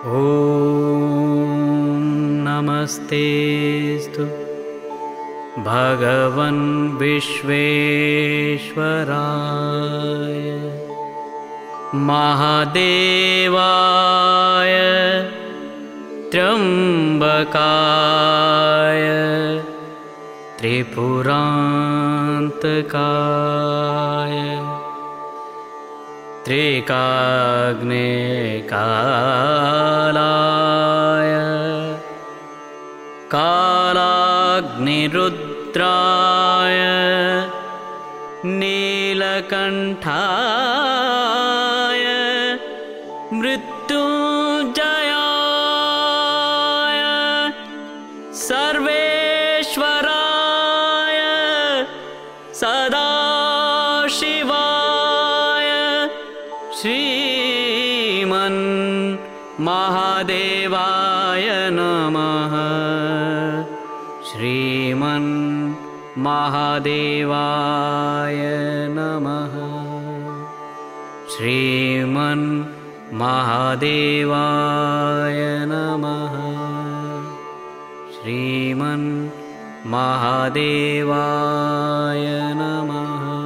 ॐ नमस्तेस्तु भगवन् विश्वेश्वराय महादेवाय त्र्यम्बकाय त्रिपुरान्तकाय त्रिकाग्नेकालाय कालाग्निरुद्राय। नीलकण्ठाय। मृत्युञ्जयाय। सर्वेश्वराय। सदाशिवाय श्रीमन् महादेवाय नमः। श्रीमन् महादेवाय नमः। श्रीमन् महादेवाय नमः। श्रीमन् महादेवाय नमः